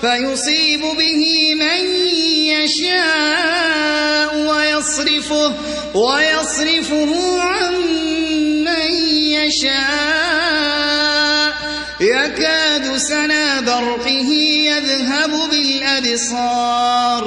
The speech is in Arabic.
فَيُصِيبُ بِهِ مَن يَشَاءُ وَيَصْرِفُهُ عَن مَّن يَشَاءُ. يَكَادُ سَنَا بَرْقِهِ يَذْهَبُ بِالْأَبْصَارِ.